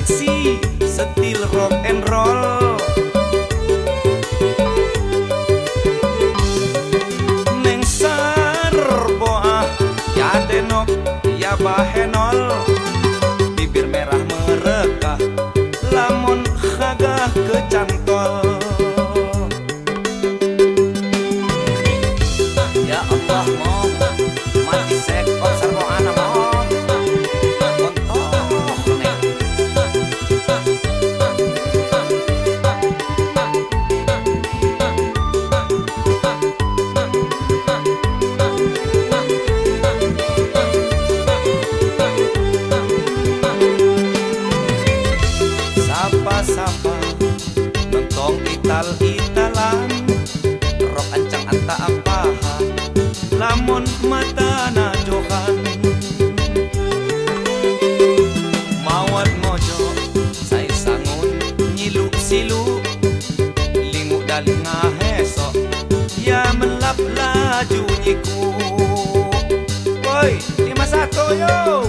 seksi setil rock and roll. Neng sarboa ya denok ya bahenol. Bibir merah merekah lamun khagah kecantol. Ya Allah Nentong ital-italan Rok ancang anta apaha Lamun mata na johan. Mawat mojo Say sangun Nyilu silu Lingu daling ngaheso Ya melap laju nyiku. Woi, lima satu yo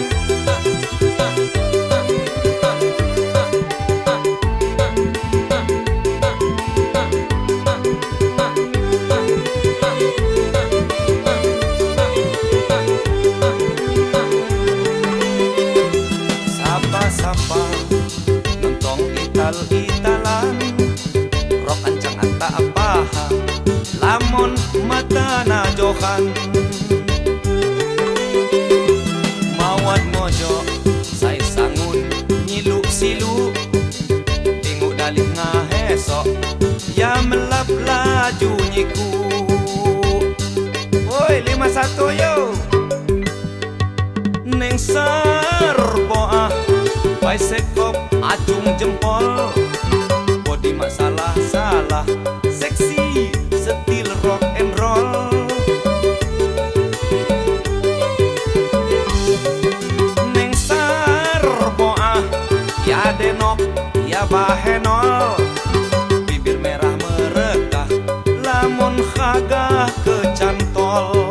mata na johan Mawat mojo Say sangun Nyilu silu Tingu dalih ngaheso Ya melap laju nyiku. Woi lima satu yo. Neng sarboa Pai sekop acung jempol. Body masalah salah Seksi Ya denok ya bahenol Bibir merah merekah Lamun khagah kecantol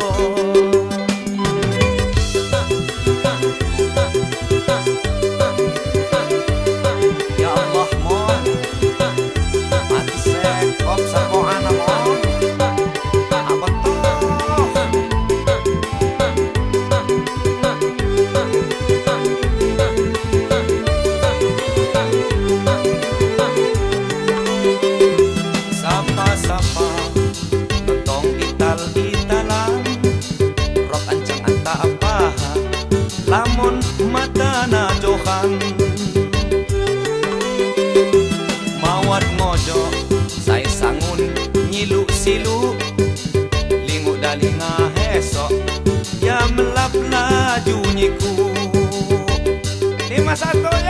más alto.